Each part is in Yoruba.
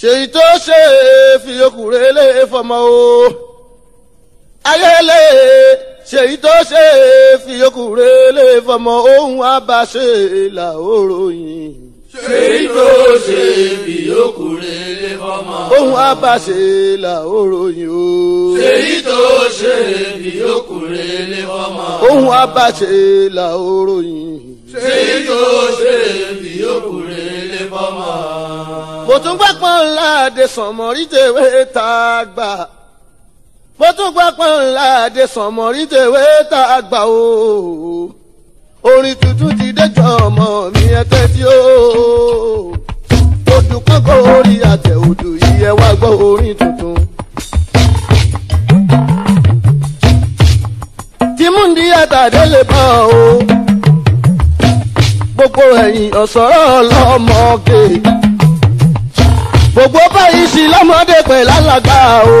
ṣèyí tó ṣe fìyókù rẹ lè fọmọ o ayé lè e. ṣèyí tó ṣe fìyókù rẹ lè fọmọ ohun abàṣe là ó ròyìn. ṣèyí tó ṣe fìyókù rẹ lè fọmọ. ohun abàṣe là ó ròyìn o. ṣèyí tó ṣe fìyókù rẹ lè fọmọ. ohun abàṣe là ó ròyìn. ṣèyí tó ṣe fìyókù rẹ lè fọmọ mo tún gbà pọ́n ńlá de sànmọ́rí tèwé tá a gbà mo tún gbà pọ́n ńlá de sànmọ́rí tèwé tá a gbà o orin tuntun ti dẹ́jọ́ ọmọ mi ẹ tẹ́tí o odù kọ́kọ́ orí àtẹ odù yìí ẹ wá gbọ́ orin tuntun. tìmúndì àtàdé lè bá o gbogbo ẹ̀yìn ọ̀sọ́rọ̀ ọlọ́mọge ògbó báyìí sí lọ́mọdé pẹ̀lú alàgbà o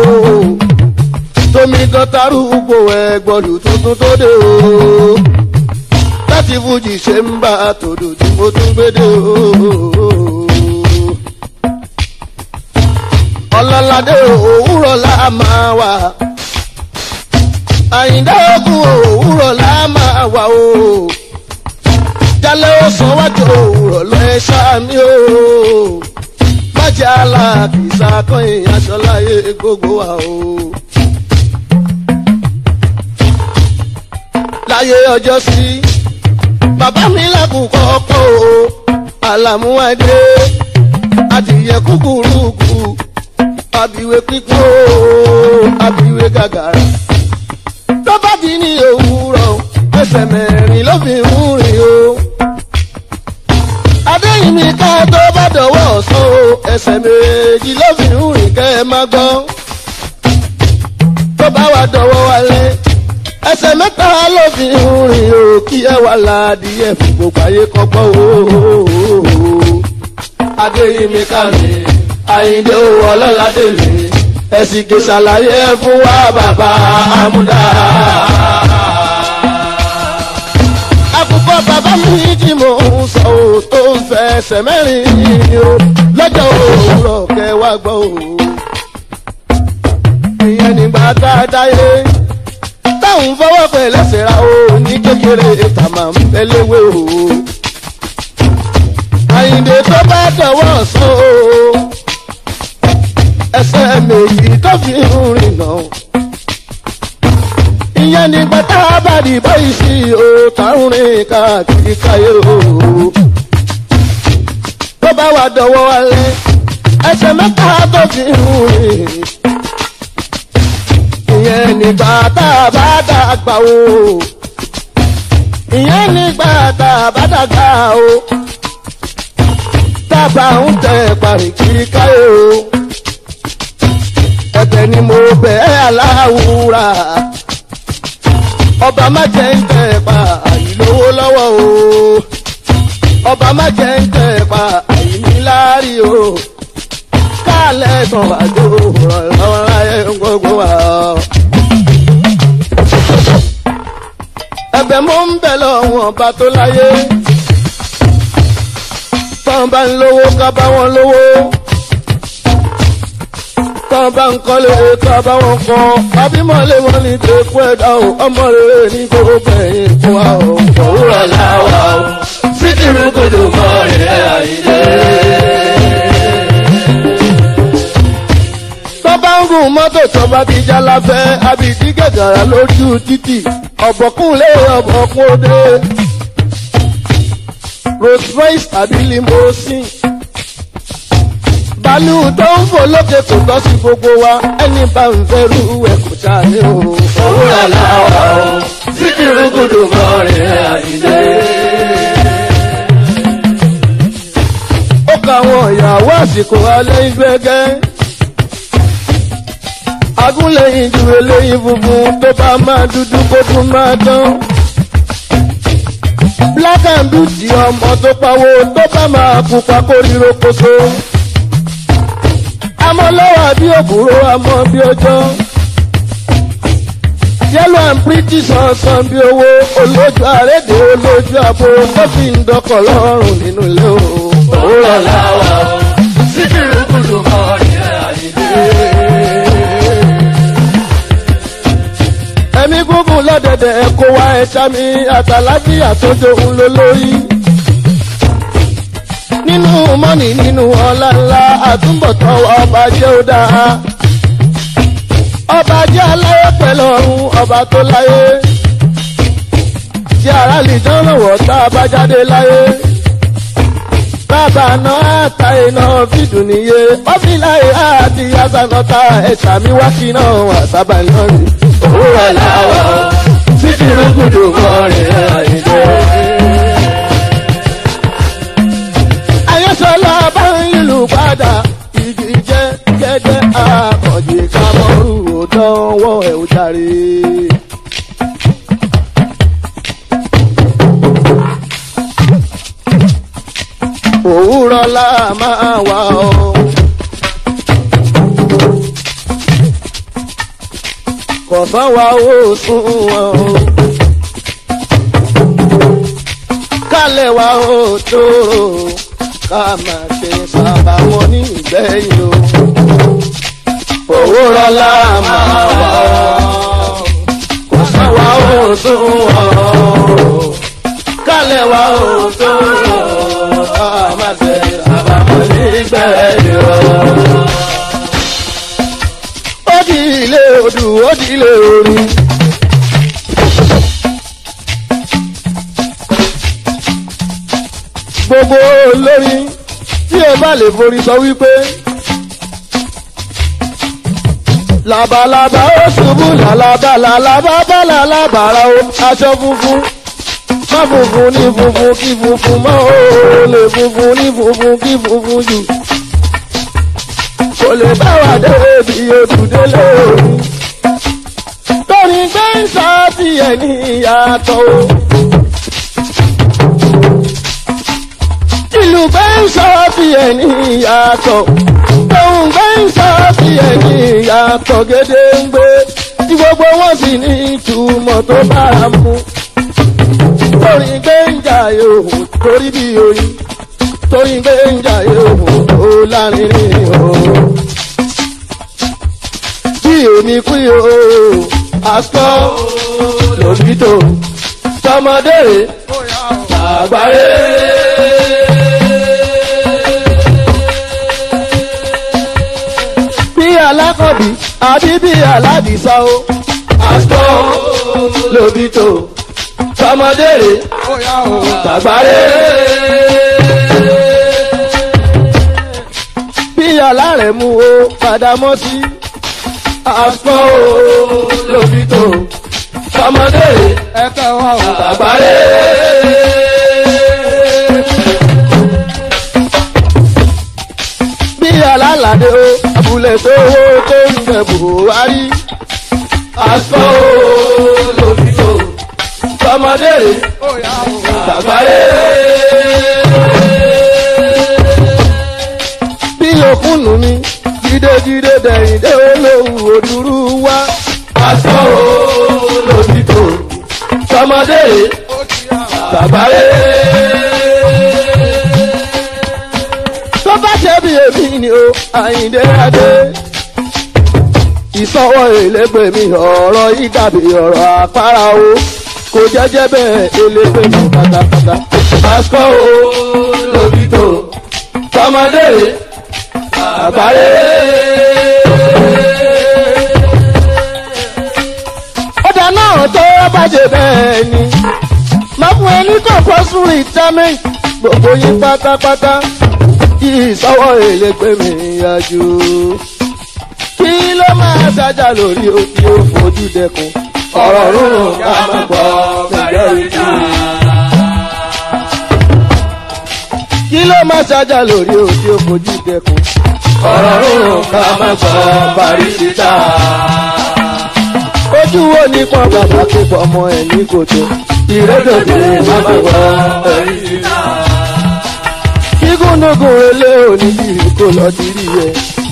tómi gọtarú gbò ẹ gbọ́dù tuntun tó dé o láti fújì ṣe ń bá a tòdò tí mo tún gbédè o. ọlọ́ládé òwúrọ̀ la máa wà àyíndá ogun òwúrọ̀ la máa wà o jálẹ̀ ó sanwó àjọ òwúrọ̀ lọ́ẹ́ sáà mi o jẹ́ aláàfíìsà kọ́ èèyàn ṣọláyé gbogbo wa o. láyé ọjọ́ sí bàbá mi lákòókò ọkọ̀ o àlàmúwádé adìyẹ kúkúrúkú abiwe pípọ́ abiwe gàgàrà tó bá di ní òwúrọ̀ ẹsẹ̀ mẹ́rin ló fi ń rìn o adéyìnmí ká tó bá dọ̀wọ́ ọ̀sán o ẹsẹ̀ méjì ló fi ń rìn kẹ́ ẹ má gbọ́. tó bá wà dọ̀wọ́ wálé ẹsẹ̀ mẹ́ta ló fi ń rìn o kí ẹ wà ládìyẹ fún gbogbo ayé kọ́kọ́ o. adéyìnmí kàmí àyíndé owó ọlọ́ládé mi ẹ̀sìn kìsàlàyé fún wa bàbá amúdá. mi mo mò ń sọ ò tó ń fẹsẹ̀ mẹ́rin o lọ́jọ́ òwúrọ̀ kẹwàá gbọ́ o. ìyẹn nígbà tá a dáyé táwọn fọwọ́ pẹ̀ lẹ́sẹ̀ ra o ní kékeré tàmà ń tẹ́léwé o. àyìndé tó bá dọ̀wọ́ sọ o ẹsẹ̀ méjì tó fi ń rìn náà ìyẹn ní bàtà bàdì báyìí sí o táwọn rìn káàkiri káyé o. tó bá wà dọ̀wọ́ alẹ́ ẹsẹ̀ mẹ́ta tó ti rùn rìn. ìyẹn ní bàtà bàdà gbà o. ìyẹn ní bàtà bàdà gbà o. dábàá ń tẹ parí kiri káyé o. ẹ̀bẹ̀ ni mo bẹ̀ ẹ́ aláwùrà ọba má jẹ́ ń tẹ̀ pa àìlówó lọ́wọ́ o ọba má jẹ́ ń tẹ̀ pa àìníláàrí o káàlẹ̀ kan wà tó ràn lọ́wọ́ láyé gbogbo wa. ẹ̀bẹ̀ mo ń bẹ̀ lọ́wọ́ ọba tó láyé tán bá ń lówó ká bá wọn lówó tán bá ń kọ́lé ká bá wọn kọ́ abímọ̀lé wọn ní tẹ̀kú ẹ̀dá o ọmọ rere ní gbogbo ẹ̀yìn fún wa o. òwúrọ̀ làwà o fídírì kòtò mọ́ rẹ̀ àyílẹ̀. tọ́ba ń gùn mọ́tò tọ́ba ti já láfẹ́ abidí gàgàrà lójú títì ọ̀bọ̀kúnlé ọ̀bọ̀kún òde rosemary tàbí limousine. Bàálù tó ń fò lókè kò tọ́ sí gbogbo wa, ẹni bá ń fẹ́ rú ẹ̀ kò ṣàlẹ́ o. Òwúrọ̀ làwà o, síkìrì gùdù mọ́rin àyíjẹ́. Ó ka àwọn ìyàwó àsìkò alẹ́ ìgbẹ́gẹ́. Agúnlẹ̀yìn ju eléyìí funfun tó bá máa dúdú kó tún máa dán black and blue di ọmọ tó pawó tó bá máa pupa kórìíro kóso amọ́ lọ́wọ́ bí òkúrò amọ́ bí ọjọ́ yellow and pretty sọ̀sán bí owó olójú àrédè olójú àbò ó fi ń dọkọ̀ lọ́rùn nínú ilé o. òwúrọ̀ làwà síkìrì kùdù mọ́ ilé àyíké. ẹ̀mí gúngùn lọ́dẹ̀dẹ̀ kó wá ẹ̀ṣá mi àtàlájì àtọ́jọ́ ń lórí nínú mọ́nì nínú ọlá ńlá àtúbọ̀tán ọba jẹ́ ó dáa ọba jẹ́ aláyé pẹ̀lú ọ̀run ọba tó láyé jẹ́ ara lè jọ́ lọ́wọ́ tá a bá jáde láyé bàbá náà àta iná fídùn níye ọ́fíìlà ìhà àti yàtà nọ́ta ẹ̀ṣà mi wá kí náà wà sábà náà rí. òwúrọ̀ làwọn fífi rúgùdù mọ́ àìjẹ́. la máa wà o. kọ̀sán wa ó sún wọn o. kálẹ̀ wa ó tó o. ká má ṣe sábàmọ́ ní ìgbẹ́yìn o. òwúrọ̀ la máa wà o. kọ̀sán wa ó sún wọn o. kálẹ̀ wa ó tó o. ká má ṣe gbẹ̀rẹ̀ ọ́. ó di ilé odù ó di ilé oru. gbogbo olórin tí ẹ bá lè forí sọ wípé labalábá ó ṣubú làlábá làlábá bá làlábá ra ó aṣọ funfun má funfun ní funfun kí funfun má ó lè funfun ní funfun kí funfun jù kò lè bá wa débi ebùdélé o. torí pé ń sọ ti ẹ̀ ní ìyàtọ̀ o. ìlú pé ń sọ ti ẹ̀ ní ìyàtọ̀. ohun pé ń sọ ti ẹ̀ ní ìyàtọ̀ gédéǹgbé. tí gbogbo wọn sì ní ìtumọ̀ tó bára mu. torí pé ń jà yòó torí bí oyin torí pé ń jàre òun ó lárinrin o. kí èmi kú yìí o àtọ́ lòbí tó tọmọdé rè àgbáyé. alákọ̀bí àbíbí aládìsá o. àtọ́ lóbi tọmọdé rè rẹ̀ mú o padà mọ́ sí. àpọ̀ o lóbi tó ọmọdé ẹ̀ka wa ò àgbáyé. bí alálàdé o abúlé tó wó tó ń bẹ̀ buhari. àpọ̀ o lóbi tó ọmọdé ẹ̀ka wa ò àgbáyé. okùnù mi jídéjídé dẹ̀yìn dé olówó òdúrú wá. aṣọ olódìbò tọmọdé tàbáyé. tó bá ṣe bí èmi ni o àyíndé adé ìsọwọ́ èlégbè mi ọ̀rọ̀ yìí dàbí ọ̀rọ̀ àpárá o kò jẹ́jẹ́ bẹ́ẹ̀ elégbè mi pátápátá. aṣọ olódìbò tọmọdé àgbáyé. ọ̀dà náà tó bàjẹ́ bẹ́ẹ̀ ni máa fún ẹ ní compulsory retirement gbogbo yín pátápátá kí ìsọwọ́ èlé pé mi yájú. kí ló máa ṣàjà lórí òkè òfojú dẹkùn ọ̀rọ̀ rúrùn ká má gbọ́ majority. kí ló máa ṣàjà lórí òkè òfojú dẹkùn ọ̀rọ̀ rúrù ká má gbọ́ parí síta. ojú wo ni pọ́n bàbá képọ̀ ọmọ ẹ̀ ní kòtò. ìrédòdè má má gbọ́ parí síta. kígúndùgùn relé òní bíi kò lọ dirí ẹ.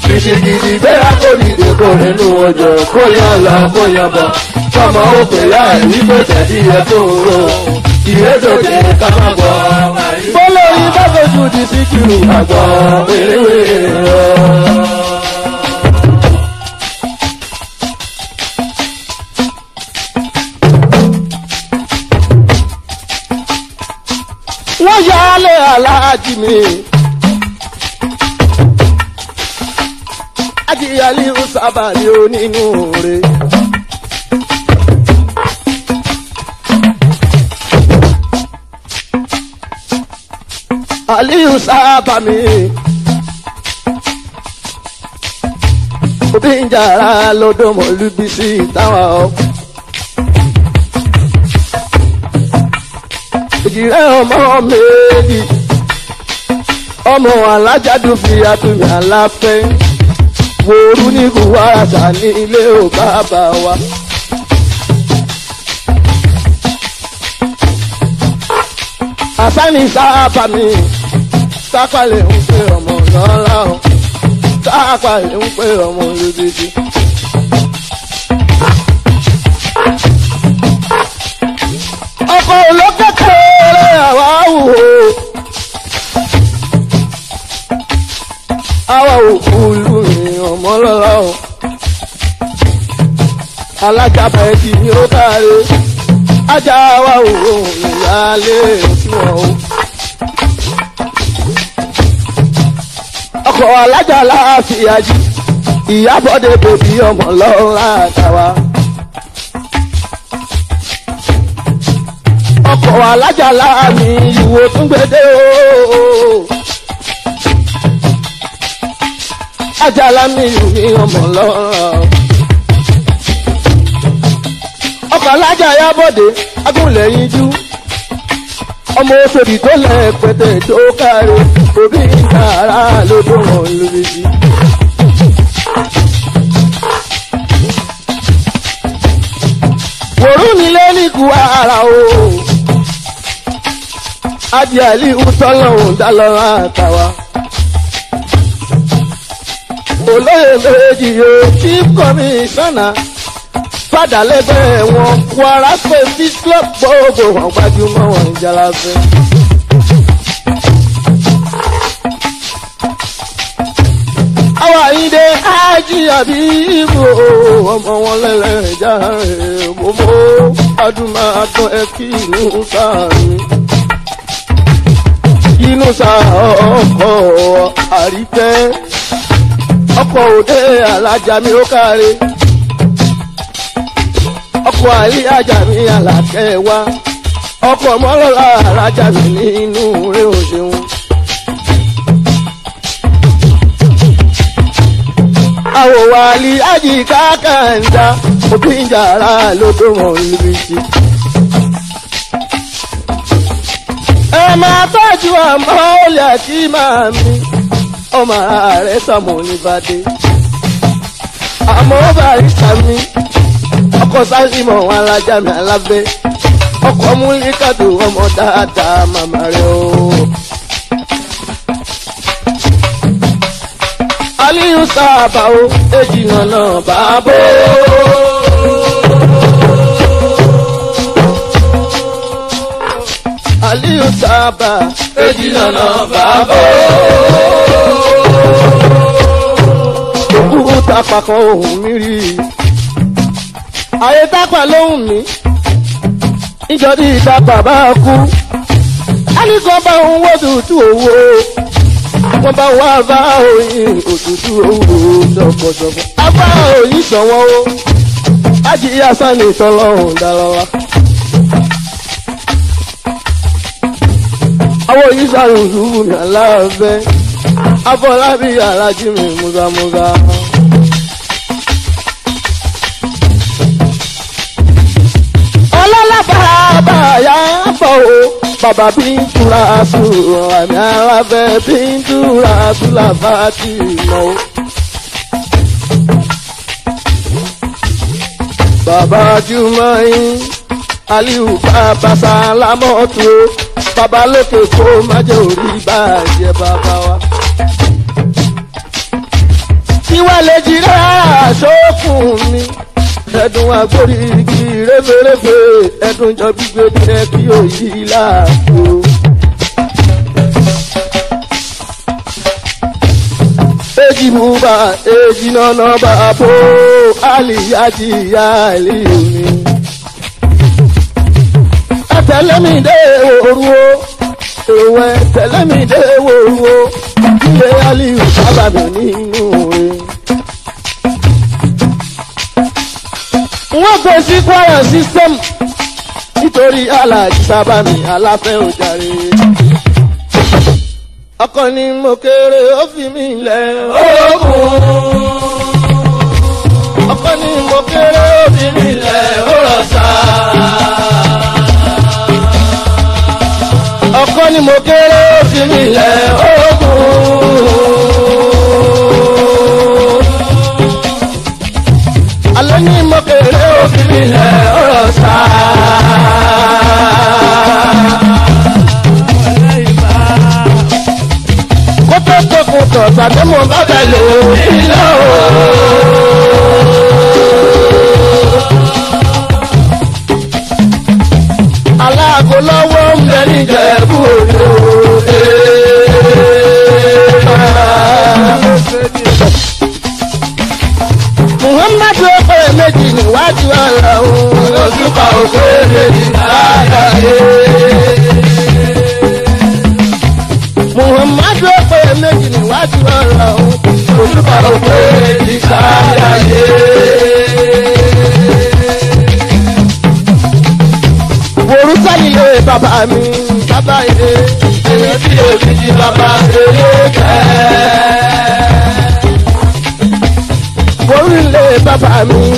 gidigidi gbéra kò ní ìdèkò nínú ọjọ́ kó yàn lọ kó yàn bọ̀. tọmọ òpè láì rí pé tẹ̀síyẹ tó rò ìrẹ́jọ̀kẹ́ ká má bọ̀. bọ́lá oyin bá fojú di síkìrù àgbọ̀ wèrèwèrè lọ. wọ́n yá lé aláàjì mi. ajíyálé ń sábà ní onínú rẹ̀. Aliyu sábà mi. Obi ń jàrá lọ́dọ̀ mọ̀lúbi sí táwọn ọ̀. Ìjìrẹ́ ọmọ méjì. Ọmọ alájàdù fi àtúnyà lápẹ́. Wòrú ní Kùwáràtà ní ilé ò bàbá wa. Àsáni sábà mi tápàlẹ̀ ń pè ọmọ lọ́la o tápàlẹ̀ ń pè ọmọ lódìdí. ọkọ̀ olókèkèrè àwa wò ó àwa ò kú ìlú mi ọmọ lọ́la o alájàbẹ̀ kì í ó káre ajá wa ò rò ìyáálé òsínwọ̀n o. Ọkọ alájàlá fìyàjì ìyábọ̀dé bèbí ọmọ lọ́la àtàwà. ọkọ alájàlá mi ìwò tún gbédè ooo. ajala mi ìlú mi ọmọ lọ́la. ọkọ̀ alájà yábọ̀dé agúnlẹ̀ ọmọ òṣèlú tó tó kárí kára ló tó wọn lóbi sí. wòrú mi lé ní kú ara o adìyàlí utọ́lọ́hún dálọ́rọ́ àtàwà olóyè méjì yóò chief commissioner padà lẹ́gbẹ̀ẹ́ wọn wàrà pé bíslọ́pù gbogbo wọn gbajúmọ̀ wọn ń jalafẹ́. Àyìndé ájì àbí ìbò ọmọ wọn lẹ́lẹ̀ járe mọ́mọ́ adúmáàtọ̀ ẹ kí inú sáà mi. Inú sáà ọkọ̀ àríkẹ́ ọkọ̀ òde alájà mi ó káre ọkọ̀ àlí àjà mi àlàkẹ́ wa ọkọ̀ mọ́lọ́lá alájà mi nínú rẹ̀ òṣèwọ̀n. àwòwálì àyíká kàńdá òbí ń yàrá lóko wọn níbi tí. ẹ máa tọ́jú ọmọ olè àti màmí ọmọ ààrẹ sọmọ oníbàdé àmọ́ bàríkà mi ọkọ̀ sálímọ̀ wọn alájà mi alábẹ́ ọkọ̀ múlíkàdùn ọmọ dáadáa màmá rẹ̀ ooo. aliyu sábà o èjì nànà bàbá o. aliyu sábà èjì nànà bàbá o. kúkú tapa kan ohun mi rí i ayé tápà lóhùn mi níjọ́ ìta bàbá kú ẹnì kan bá òun wọ́dùn òwò tó bá wá bá òyìn òdúdú owó ṣọ̀kọ̀ṣọ̀kọ̀. abá òyìn ṣọ̀wọ́n o ajíyá sani tọ́lọ́hùn dálọ́lá. àwọn òyìn ṣàlùsù mi aláàbẹ̀ afọlábí alájí mi múzamúza. ọlọ́lá bá a bá a yá fọ́ o. Baba bíntúra tù àmì aláfẹ́ bíntúra tù làbá tì mọ́. bàbá jùmọ̀ yín aliu bàbá sálámọ̀ tó bàbá Baba kó má jẹ́ orí bàjẹ́ bàbá wa. kí wàá lè jí rárá mi ẹdùn agbórí igi réferéfe ẹdùn jọ gbígbé jẹ kí o yí láàbò. èjì mú bá èjì nánà bá bó àlìyájì ìyá àlè òní. ẹ tẹ̀lé mi dé òru o òwe tẹ̀lé mi dé wòwò ilé aliyu sábàbí nínú rẹ̀. wọ́n kò sí kwara system nítorí aláàjì bàbá mi aláfẹ́ òjàre. ọkọ ni mo kéré ó fi mí lẹ̀ olókùn. ọkọ ni mo kéré ó fi mi lẹ̀ olóṣà. ọkọ ni mo kéré ó fi mí lẹ̀ olókùn. tó ní mo kéré òfin mi lẹ̀ ọ̀rọ̀ sá. kó tó tó kù mo bá.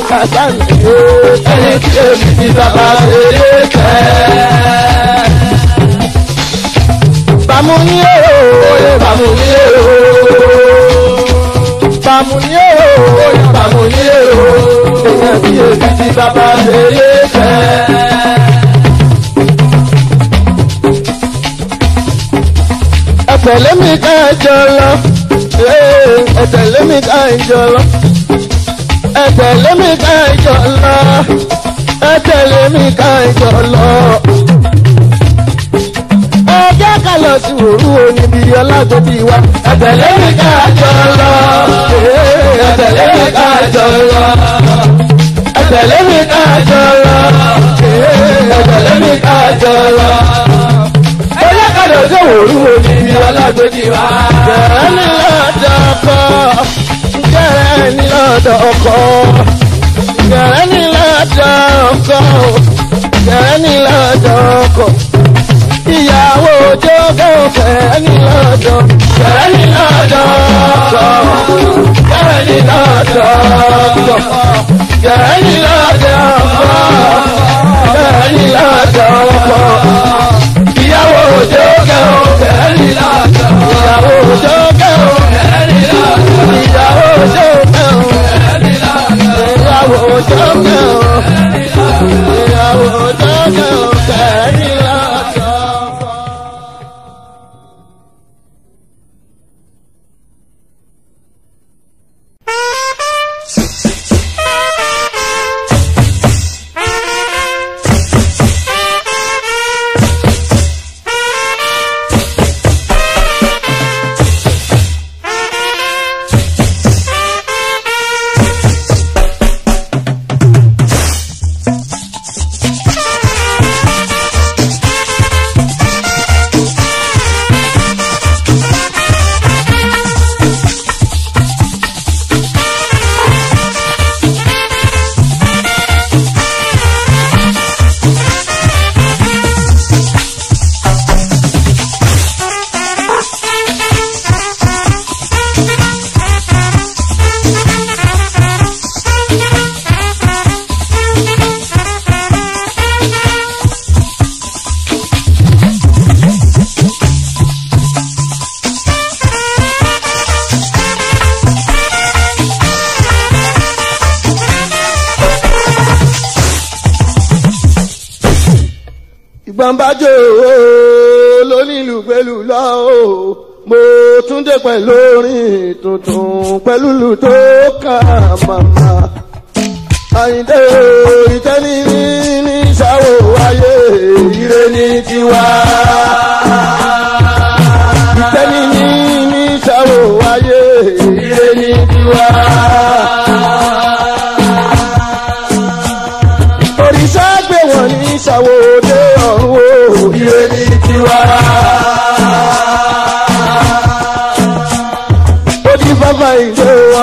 kàdá mi. ẹni kí èmi ni bàbá rere kẹ́. bàmú ni ó yẹ bàmú ni ó. bàmú ni ó yẹ bàmú ni ó. ẹni kí èmi ni bàbá rere kẹ́. ẹ tẹ̀lé mi ká ẹ jọ ẹ tẹ̀lé mi ká ẹ jọ lọ ẹ tẹ̀lé mi ká ìjọ lọ ẹ mi ká ìjọ lọ. ẹ jẹ́ ká lọ sí òru oníbi ọlágbòdì wa ẹ mi ká ìjọ lọ ẹ tẹ̀lé mi ká ìjọ lọ ẹ mi ká ìjọ lọ ẹ tẹ̀lé mi ká ìjọ lọ. ẹ jẹ́ ká lọ sí òru oníbi wa. bẹ́ẹ̀ lọ́jọ́ kọ́ gẹ̀rẹ́ ni lọ́dọ̀ ọkọ gẹ̀rẹ́ ni lọ́dọ̀ ọkọ gẹ̀rẹ́ ni lọ́dọ̀ ọkọ ìyàwó ojó gẹ̀rẹ́ ní lọ́dọ̀ gẹ̀rẹ́ ní lọ́dọ̀ ọkọ gẹ̀rẹ́ ní lọ́dọ̀ ọkọ gẹ̀rẹ́ ní lọ́dọ̀ ọkọ gẹ̀rẹ́ ní lọ́dọ̀ ọkọ. Túndé pẹ̀lú orin tuntun pẹ̀lú lù tó kà màmá. Àyìndé ìtẹ́ni ní ní ayé ire ní tiwa. Ìtẹ́ni ní ní ṣàwò ayé ire ní tiwa.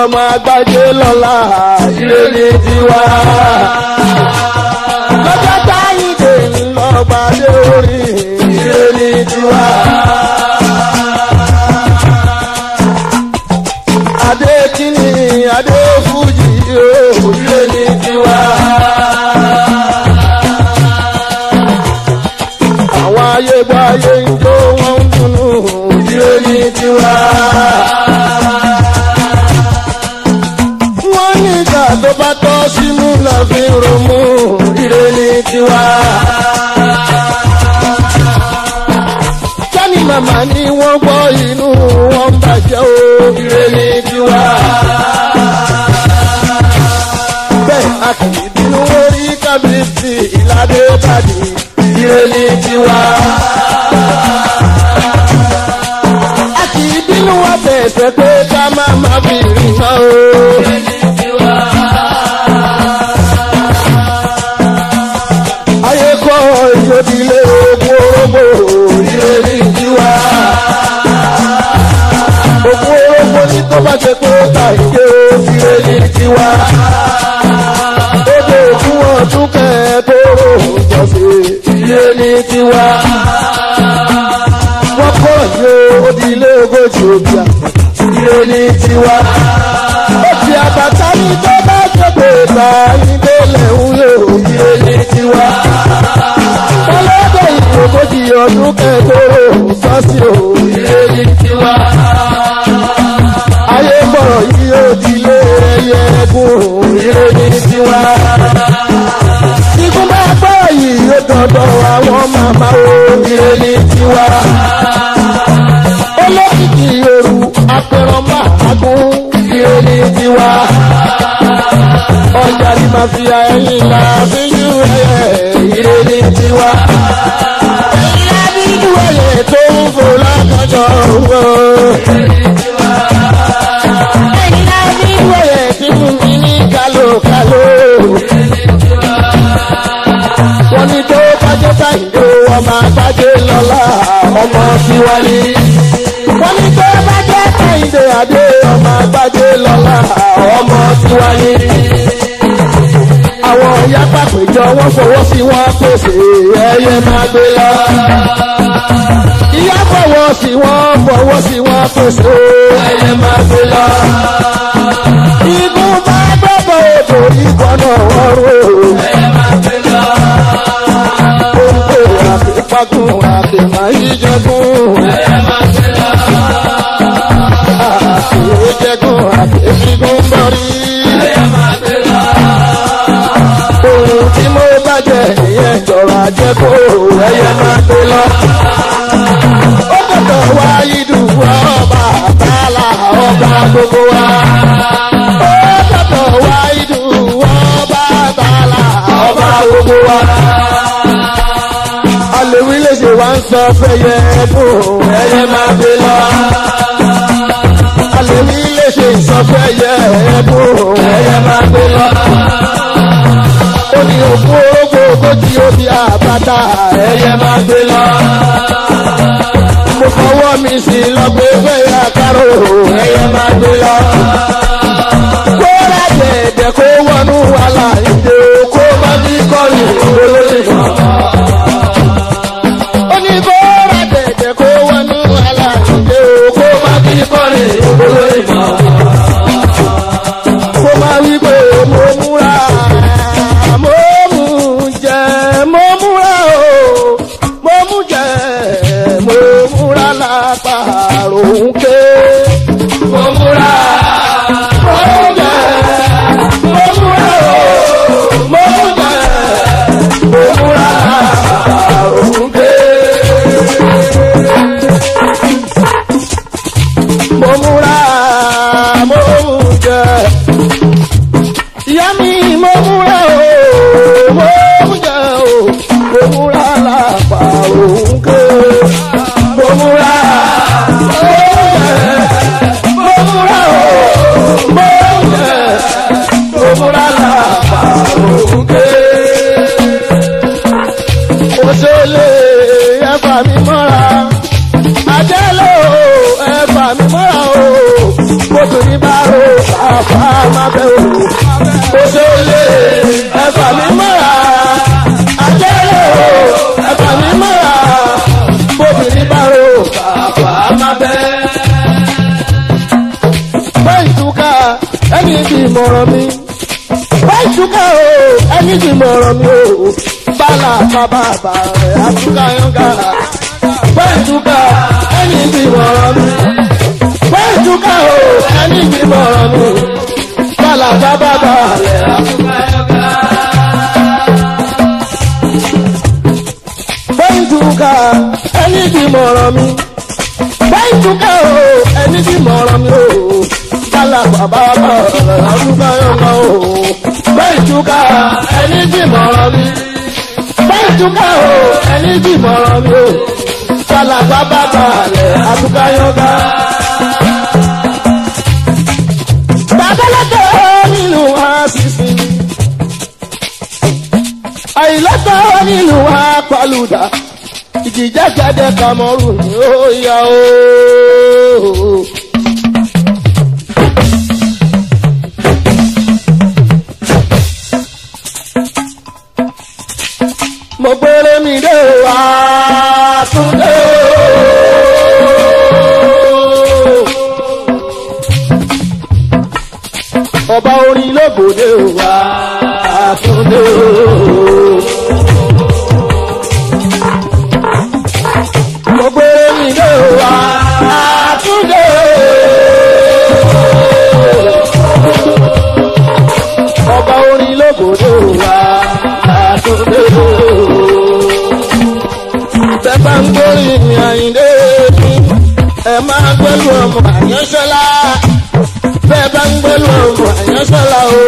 ọmọ agbájé lọ́la ire ní tiwa. lọ́jọ́ táyìndé ńlọ́gbàdé orí ire ní tiwa. adé kínní adé fújì ó ire ní tiwa. àwọn ayé bá ayé ń jó wọn ń dùnnú ire ní tiwa. tó bá tọ́ sínú la fi romú ire ní tiwa. Sani màmá ni wọ́n gbọ́ inú wọn bàjẹ́ o ire ní tiwa. Bẹ́ẹ̀ a kì í bínú orí kábíyèsí ìlàdé bàdí ire ní tiwa. A wa bẹ̀ẹ̀ fẹ́ pé ká má má fi rìn náà o. kó má ṣe pé ó ta ìgbé o tirẹ̀ ní tiwa. Odò òkun ọdún kẹ́ẹ̀ẹ́dọ́rọ̀ òjọ́sẹ̀. Tirẹ̀ ní tiwa. Wọ́n kọ́ ìyó odi ilé ogójì òbí àgbà. Tirẹ̀ ní tiwa. Ó ti àbàtà ní tó bá jẹ́pẹ̀ ìgbà ìdílé ń lò. Tirẹ̀ ní tiwa. Ọlọ́dọ̀ ìgbòkójì ọdún kẹ́ẹ̀ẹ́dọ́rọ̀. ìrè ní tiwa. Ikún bá gbọ́ yìí ó dọ̀dọ̀ àwọn màmá o ìrè ní tiwa. Olókìkí òru apẹ̀rọ̀mọ́ àgún ìrè ní tiwa. Ọjà ni màá fi ẹyin là fi yú ẹyẹ ìrè ní tiwa. Ìrè ní tiwa tó ń fò lákàjọ. ọmọ àgbájé lọ́la ọmọ tiwálé. wọ́n ní pé bàjẹ́ kẹ́hìndé adé ọmọ àgbájé lọ́la ọmọ tiwálé. àwọn ọ̀yá pàpéjọ wọ́n fọwọ́ sí wọn pèsè ẹyẹ máa gbé lọ. ìyá fọwọ́ sí wọn fọwọ́ sí wọn pèsè ẹyẹ máa gbé lọ. igun bá gbọ́dọ̀ ètò ìkọ́nà ọ̀rọ̀. jagun àti máa yí jagun. Ẹ̀rẹ̀ máa ṣe lọ. Àṣìwé jagun àti ṣígun bọ̀rí. Ẹ̀rẹ̀ máa ṣe lọ. Ohun tí mo bá jẹ ìyẹn jọ̀rọ̀ àjẹkù ẹ̀yẹ máa ṣe lọ. Ó gbọ́dọ̀ wá ìdùn ọba àtàlà orílẹ̀-èdè wa ń sọ fẹ́yẹ bò. ẹyẹ máa fi lọ. alẹ́ mi lè ṣe ìsọfẹ́yẹ bò. ẹyẹ máa fi lọ. ó ní òkú orógbó ogójì omi àbáta. ẹyẹ máa fi lọ. mo fọwọ́ mi sí lọ́gbẹ́ fẹ́yẹ àkàrò. ẹyẹ máa fi lọ. kó rẹ̀ dẹ̀dẹ̀ kó wọnú wàhálà ìdè kó má bí kọ́lù. ọmọ bàbá rẹ̀ àtúkà yọ̀ǹgàrà. pẹ́ẹ́tùkà ẹni bí bọ̀rọ̀ mi. pẹ́ẹ́tùkà o ẹni bí bọ̀rọ̀ mi. kàlàkà bàbá rẹ̀ àtúkà yọ̀ǹgàrà. pẹ́ẹ́tùkà ẹni bí bọ̀rọ̀ mi. pẹ́ẹ́tùkà o ẹni bí bọ̀rọ̀ mi o. kàlàkà bàbá rẹ̀ àtúkà yọ̀ǹgàrà o. pẹ́ẹ́tùkà túká o ẹni jìmọ̀ràn mi o kàlàgbà bàbà rẹ̀ àtúkáyọ̀gá. Bàbálẹ́tọ̀ nínú àṣìṣe. Àìlẹ́tọ̀ nínú àpàlùdà. Ìjìjẹ́jẹ́dẹ́ kàmọ́rù ni ó yà ó. mo gbére mi dé wá túndé o ọba orin lóbòde wá túndé o. ẹ máa gbẹ́lu ọmọ àyánṣọ́lá bẹ́ẹ̀ bá ń gbẹ́lu ọmọ àyánṣọ́lá o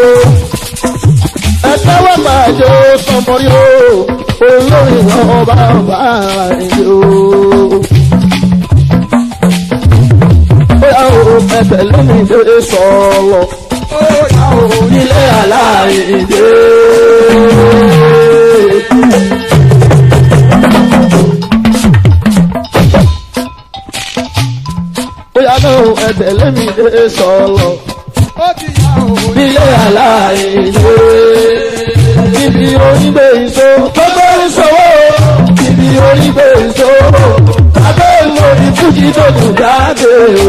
ẹ tẹ́wọ́ máa jó sọmọrí o olórí ọba ọba àrẹ o. bóyá o ẹ̀bẹ̀ lómi lè sọ̀rọ̀ bóyá o nílé aláìdè. o ẹ̀tẹ̀lé mi dé sọ̀lọ̀. Bílé aláìṣe ibi onígbè ìṣó gbogbo ìṣòwò ibi onígbè ìṣó abẹ́ ìwòrì fújì tó kù jáde o.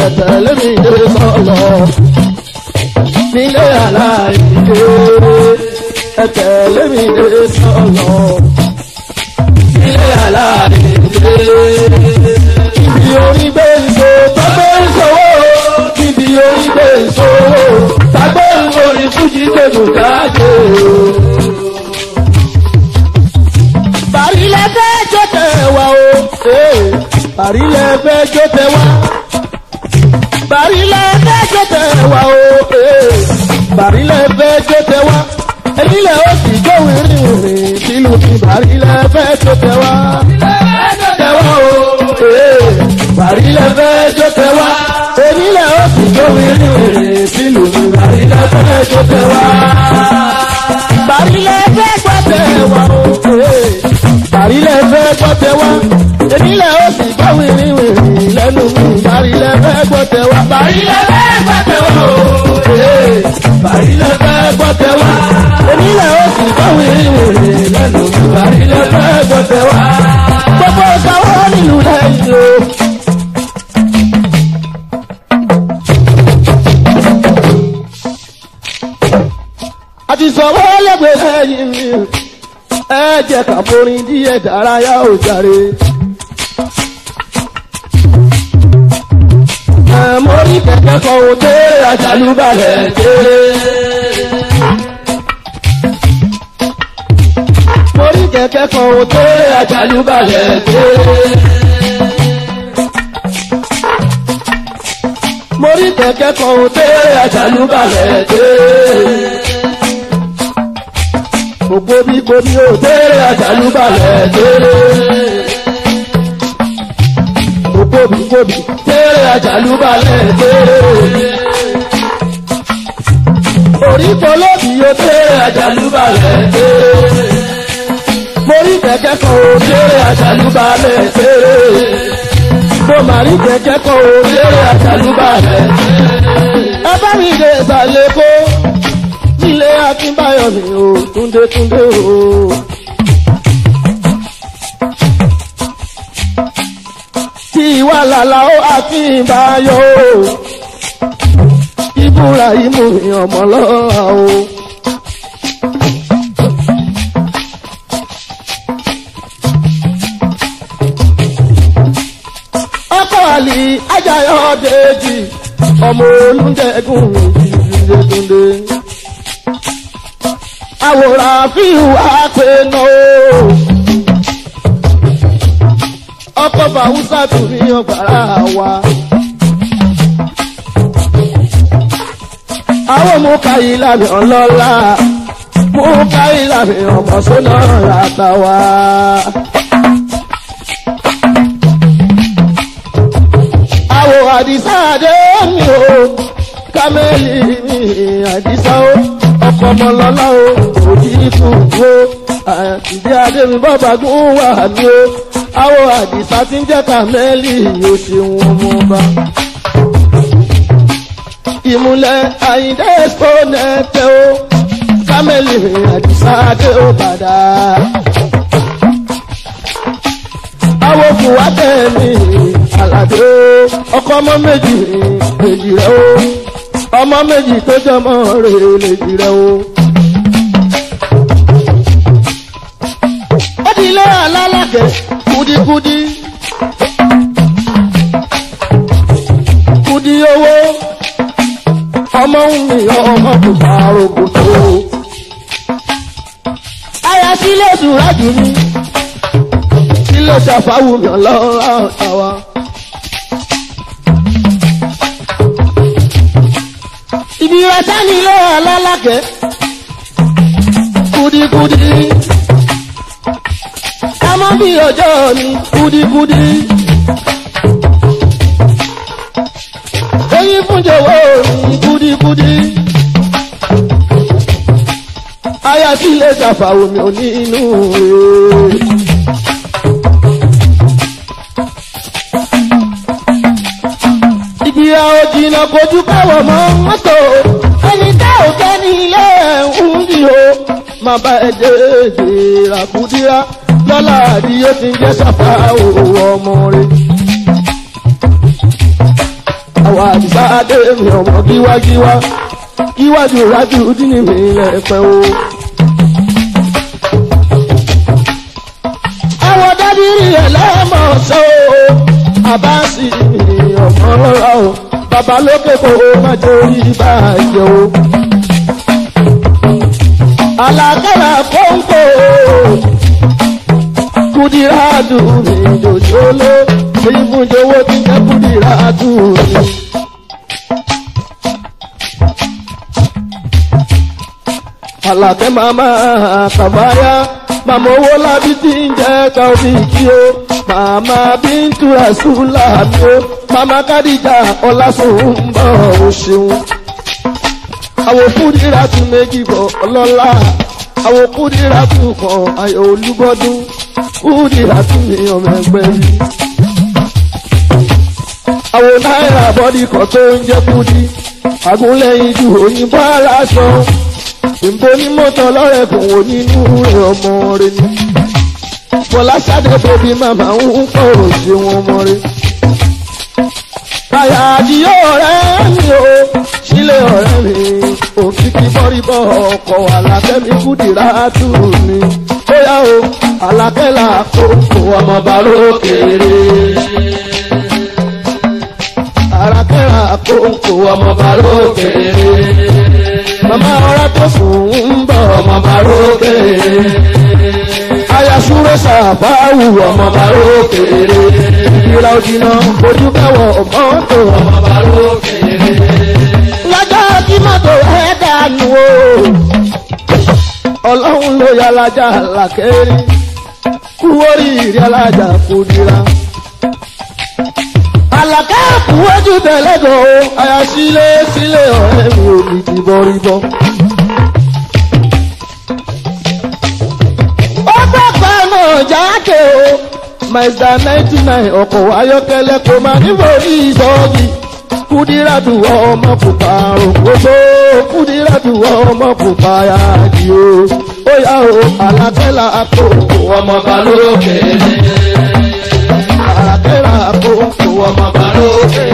Ẹ̀tẹ̀lé mi dé sọ̀lọ̀. Bílé aláìṣe ẹ̀tẹ̀lé mi dé sọ̀lọ̀. Bílé aláìṣe. Kìdí orí gbé ìṣó tágbé ìṣòwò. Kìdí orí gbé ìṣòwò tágbé orí fújì gbèdò káàdé. Bàrílẹ̀ fẹ́ jó tẹ̀ wá o. Eh. Bàrílẹ̀ fẹ́ jó tẹ̀ wá. o. Bàrílẹ̀ fẹ́ jó tẹ̀ wá ilẹ̀ ó tẹ wá. Eh ilẹ̀ fẹ́ jó tẹ wá. onílẹ̀ ó sì jómi ní wèrè sílù mi wá. ilẹ̀ fẹ́ jó tẹ wá. ìgbàlílẹ̀ fẹ́ gbọ́ tẹ wá o. ìgbàlílẹ̀ fẹ́ gbọ́ tẹ wá. onílẹ̀ ó sì jómi wèrè lẹ́nu mi. ìgbàlílẹ̀ fẹ́ gbọ́ tẹ wá. ìgbàlílẹ̀ fẹ́ gbọ́ tẹ wá o. ìgbàlílẹ̀ fẹ́ gbọ́ tẹ wá. onílẹ̀ ó sì jómi wèrè lẹ́nu mi. ìgbàlílẹ̀ fẹ́ gbọ́ tẹ wá. ìfọwọ́ lẹ́gbẹ̀ẹ́ sẹ́yìn mi ẹ jẹ́ ká borin díẹ̀ dárayá ò jàre. àmórí kẹ̀kẹ́ kan ò tẹ́rẹ̀ àjálùbalẹ̀ tẹ́rẹ̀. àmórí kẹ̀kẹ́ kan ò tẹ́rẹ̀ àjálùbalẹ̀ tẹ́rẹ̀. mo rí kẹ̀kẹ́ kan ò tẹ́ àjálùbalẹ̀ dé mo kóbíkóbí ó tẹ́lẹ̀ àjálùbalẹ̀ tẹ́lẹ̀. mo kóbíkóbí tẹ́lẹ̀ àjálùbalẹ̀ tẹ́lẹ̀. orí pọlọ́bì ó tẹ́lẹ̀ àjálùbalẹ̀ tẹ́lẹ̀. morí kẹ̀kẹ́ kan ó tẹ́lẹ̀ àjálùbalẹ̀ tẹ́lẹ̀ mo máa rí kẹ̀kẹ́ kan ó tẹ́lẹ̀ àjálùbalẹ̀. ẹ bá mi lè sàlékò akínbáyọ̀ mi o tunde tunde, o. tí ìwà làlà ó akínbáyọ̀ o ibùra imú ọmọ lọ́wọ́ o. ọkọ̀ àlì ajayọ̀ dèjì ọmọ olùdẹ́gùn ìdílé tunde àwòrán fi wá pé nù. ọkọ̀ fàwùsà tún ní ọgbàrá wa. àwọn mùkàyí làmì ọlọ́lá mùkàyí làmì ọmọ sọ́nà àtàwà. àwọn àdìsá àdé mi ò kámẹ́lì mi àdìsá ó ọkọ̀ ọmọ lọ́lá ó ìtù wo àtìdí adémi bàbá gún wà ní o àwọ̀ àdìsá ti ń jẹ́ kàmẹ́lì yóò ṣe wọn mọ́ bá. ìmúlẹ̀ àyíndé èkó nẹ́tẹ́ o kámẹ́lì àdìsá adé ó padà. àwọ̀ fùwá tẹ̀lé àlàdé ọkọ̀ ọmọ méjì méjì rẹ̀ o ọmọ méjì tó jọmọ rẹ̀ lè jì rẹ̀ o. jẹ kúdíkúdí. kudi owó ọmọ ń mi ọmọ kò bá rògbò tó. aya sílé sùrájù ni sílé ṣàfáwù yàn lọ́wọ́ àwa. ibi wa sani lọ́wọ́ alálàkẹ́ kúdíkúdí bí ọjọ́ mi kúdíkúdí. Oyin fún jọ̀wọ́ mi kúdíkúdí. Aya sí ilé ìjàfà omi ò ní inú rẹ̀. Ìgbìyà òjìnà kojú káwọ̀ mọ́ mọ́tò. Ẹni tá ò kẹ́ ní ilé ẹ̀ ń yí o. Màbá ẹ̀jẹ̀ èdè ràkúdíra jálà àdí ó ti ń jẹ́ ṣàfà òwò ọmọ rẹ̀. àwọn àdìsá adé mi ọmọ gíwágíwá kíwájú rájú dínì mi lẹ́pẹ́ o. àwọn dádìrí ẹ̀ lẹ́mọ̀ ṣe o àbá sì ni ọmọ rọra o bàbá lókè kò má torí bàjẹ́ o. alákẹ́rà kóńkó o kúdírà dùn mí jòjòló èyí fún jọ̀wọ́ ti jẹ́ kúdírà dùn mí. àlàtẹ́ màmá mama màmá owó lábí tí ń jẹ́ taofíìkì o màmá bíntú rasúlà mi o màmá kádìjà ọlásùn ń bọ̀ ọ́ àwọn kúdírà méjì bọ̀ ọlọ́lá àwọn kúdírà tún kàn ayọ̀ kúrì àtúnyìn ọmọ ẹgbẹ́ yìí. àwọn náírà bọ́dí kan tó ń jẹ́ kúdí agúnlẹ̀yìn ju òyìnbó aláṣọ ìbò ní mọ́tò lọ́rẹ̀ kò wò nínú rẹ̀ ọmọ rẹ̀ ni. bọ́lá ṣáde bèbí màmá ń kọ̀rọ̀ sí wọn mọ́ rẹ̀. kàyà àdìyó ọ̀rẹ́ mi o sílé ọ̀rẹ́ mi òkìkí bọ́rí bọ́ ọkọ̀ àlàfẹ́ mi kúdìrá tù mí. ó o alákẹ́là kókó ọmọọba lókèrè. alákẹ́là kókó ọmọọba lókèrè. màmá ọ̀rá tó fún ń bọ̀ ọmọọba lókèrè. ayasúré sàbáwù ọmọọba lókèrè. ìlà òjìnà ojú káwọ̀ mọ́tò ọmọọba lókèrè. lọ́jọ́ tí mọ́tò ẹ̀ dànù o ọlọ́run ló yà lájà làkẹ́rì kúwórì ìrì alájà kò nira. àlàkà kúwójú tẹ̀lẹ́gọ̀ o àyàsílé sílé ọ̀rẹ́ mi ò ní ti bọ́ rí bọ́. ó gbàgbọ́ náà jáde o mazda ninety nine ọkọ̀ ayọ́kẹ́lẹ́ kò máa níwòrí ìsọ́ọ̀gì kúdíràdù ọmọ pupa àrùn gbogbo kúdíràdù ọmọ pupa yáàdì o ó o àlàkẹ́ là á kó ọmọ balóòkè àlàkẹ́ là á kó ọmọ balóòkè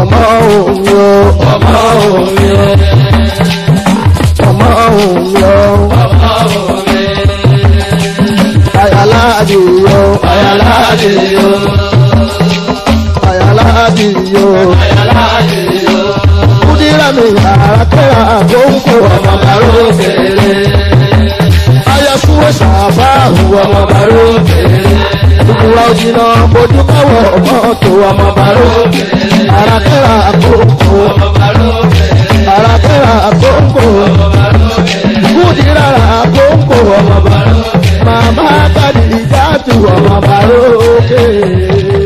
ọmọ òun o ọmọ òun o ọmọ òun o ọmọ òun o ayálàdì o ayálàdì o ní yàrá kẹ́ra àgbóǹkò ọmọ bàró òkèlè. ayọ̀kúwé sàbá àwọn ọmọ bàró òkèlè. ìgbìwà òjìnà ojú káwọ̀ mọ́tò ọmọ bàró òkèlè. ara kẹ́ra àgbóǹkò ọmọ bàró òkèlè. ara kẹ́ra àgbóǹkò ọmọ bàró òkèlè. gúdì rárá àgbóǹkò ọmọ bàró òkèlè. màmá bàdìrí dáàtú ọmọ bàró òkèlè.